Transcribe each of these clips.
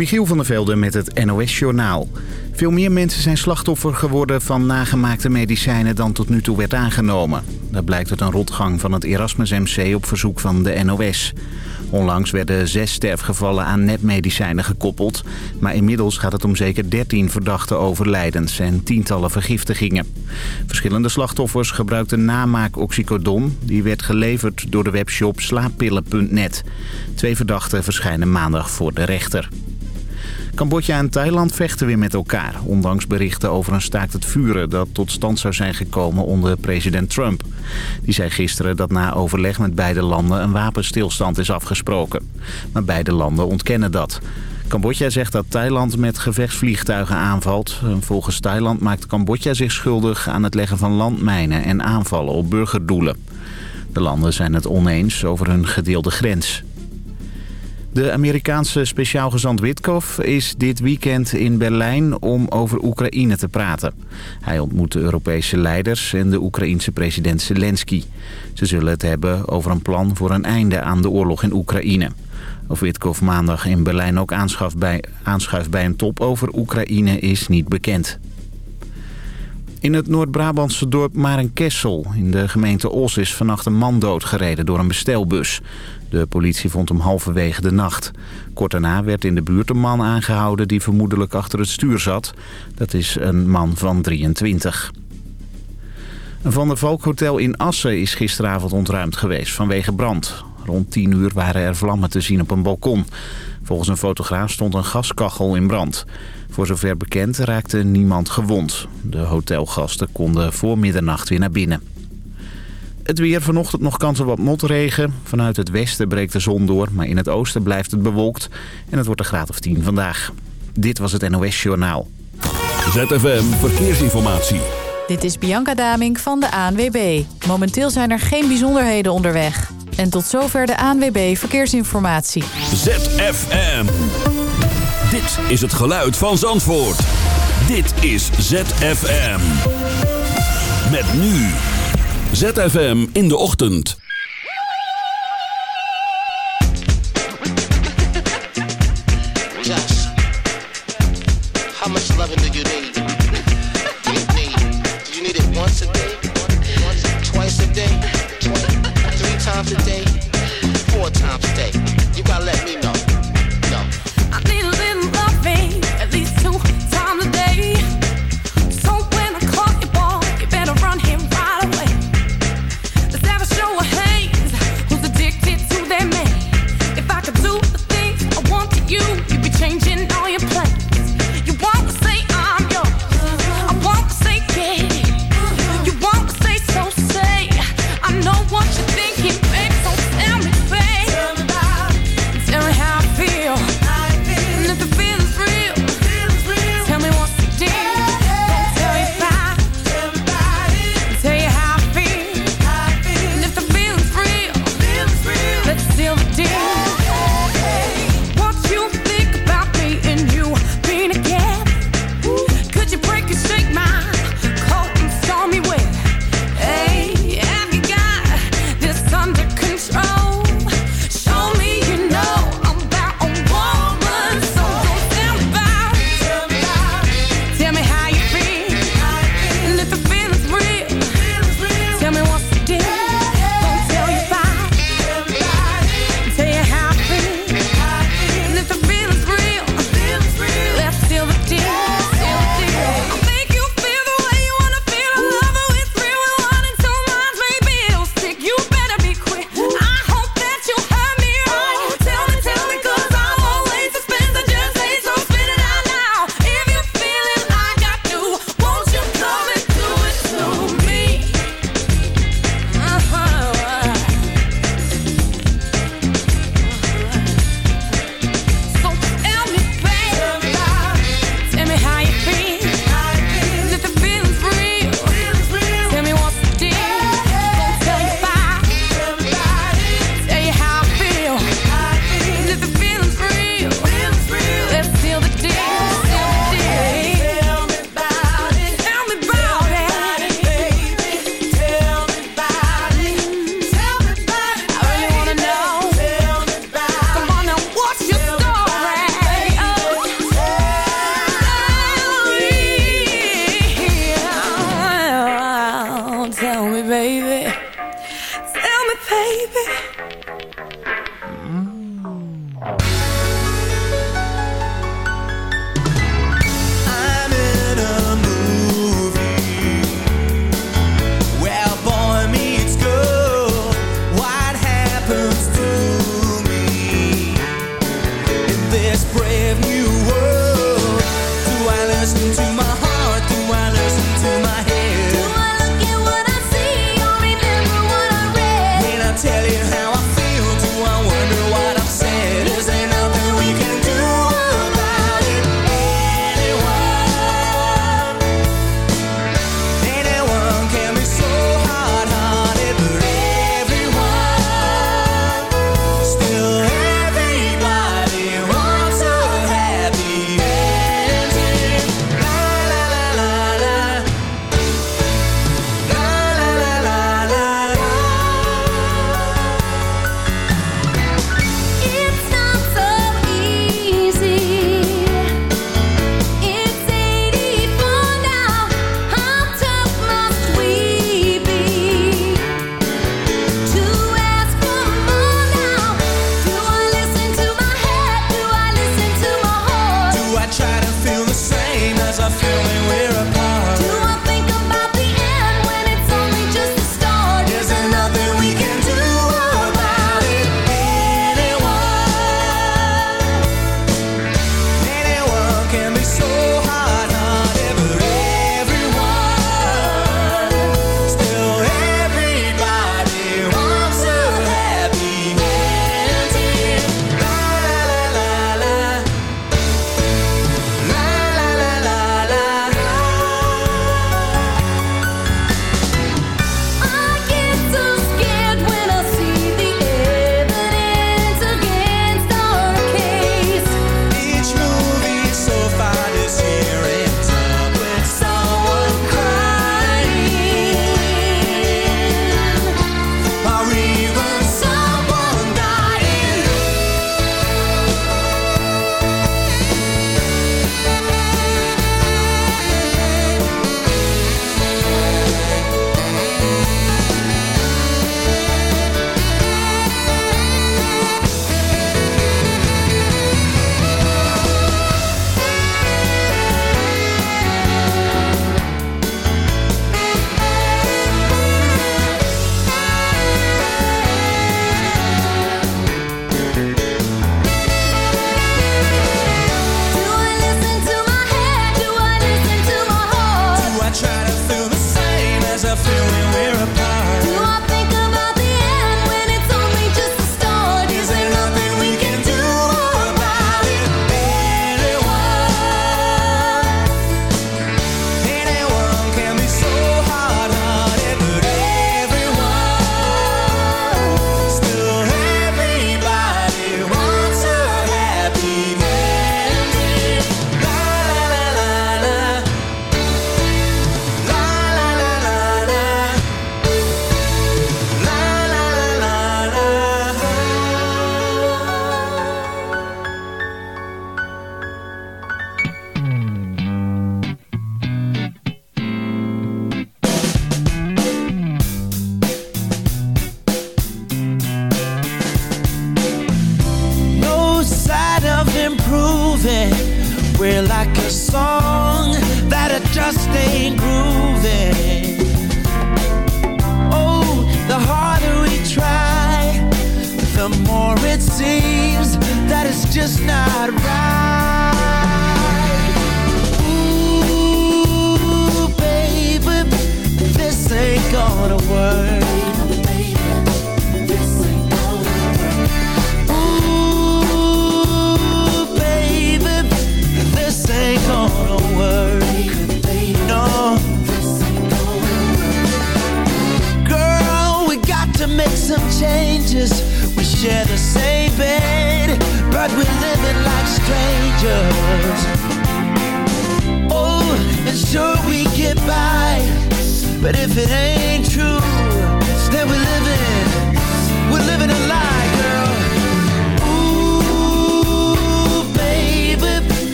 Michiel van der Velde met het NOS-journaal. Veel meer mensen zijn slachtoffer geworden van nagemaakte medicijnen dan tot nu toe werd aangenomen. Dat blijkt uit een rotgang van het Erasmus MC op verzoek van de NOS. Onlangs werden zes sterfgevallen aan nepmedicijnen gekoppeld. Maar inmiddels gaat het om zeker 13 verdachte overlijdens en tientallen vergiftigingen. Verschillende slachtoffers gebruikten namaak oxycodon. Die werd geleverd door de webshop slaappillen.net. Twee verdachten verschijnen maandag voor de rechter. Cambodja en Thailand vechten weer met elkaar... ondanks berichten over een staakt het vuren... dat tot stand zou zijn gekomen onder president Trump. Die zei gisteren dat na overleg met beide landen... een wapenstilstand is afgesproken. Maar beide landen ontkennen dat. Cambodja zegt dat Thailand met gevechtsvliegtuigen aanvalt. Volgens Thailand maakt Cambodja zich schuldig aan het leggen van landmijnen... en aanvallen op burgerdoelen. De landen zijn het oneens over hun gedeelde grens. De Amerikaanse speciaal gezant Witkoff is dit weekend in Berlijn om over Oekraïne te praten. Hij ontmoet de Europese leiders en de Oekraïense president Zelensky. Ze zullen het hebben over een plan voor een einde aan de oorlog in Oekraïne. Of Witkoff maandag in Berlijn ook aanschuift bij, aanschuift bij een top over Oekraïne is niet bekend. In het Noord-Brabantse dorp Marenkessel in de gemeente Os is vannacht een man doodgereden door een bestelbus. De politie vond hem halverwege de nacht. Kort daarna werd in de buurt een man aangehouden die vermoedelijk achter het stuur zat. Dat is een man van 23. Een Van der Valk Hotel in Assen is gisteravond ontruimd geweest vanwege brand. Rond 10 uur waren er vlammen te zien op een balkon. Volgens een fotograaf stond een gaskachel in brand. Voor zover bekend raakte niemand gewond. De hotelgasten konden voor middernacht weer naar binnen. Het weer vanochtend nog kans op wat motregen. Vanuit het westen breekt de zon door, maar in het oosten blijft het bewolkt. En het wordt een graad of 10 vandaag. Dit was het NOS Journaal. ZFM Verkeersinformatie. Dit is Bianca Damink van de ANWB. Momenteel zijn er geen bijzonderheden onderweg. En tot zover de ANWB Verkeersinformatie. ZFM. Dit is het geluid van Zandvoort. Dit is ZFM. Met nu... ZFM in de ochtend.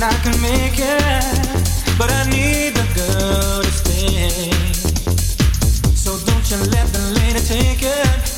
and I can make it, but I need the girl to stay. So don't you let the lady take it.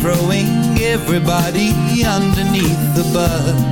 throwing everybody underneath the bus.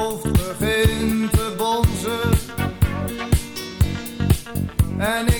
hoofd begint te bonzen. En ik